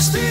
Christine.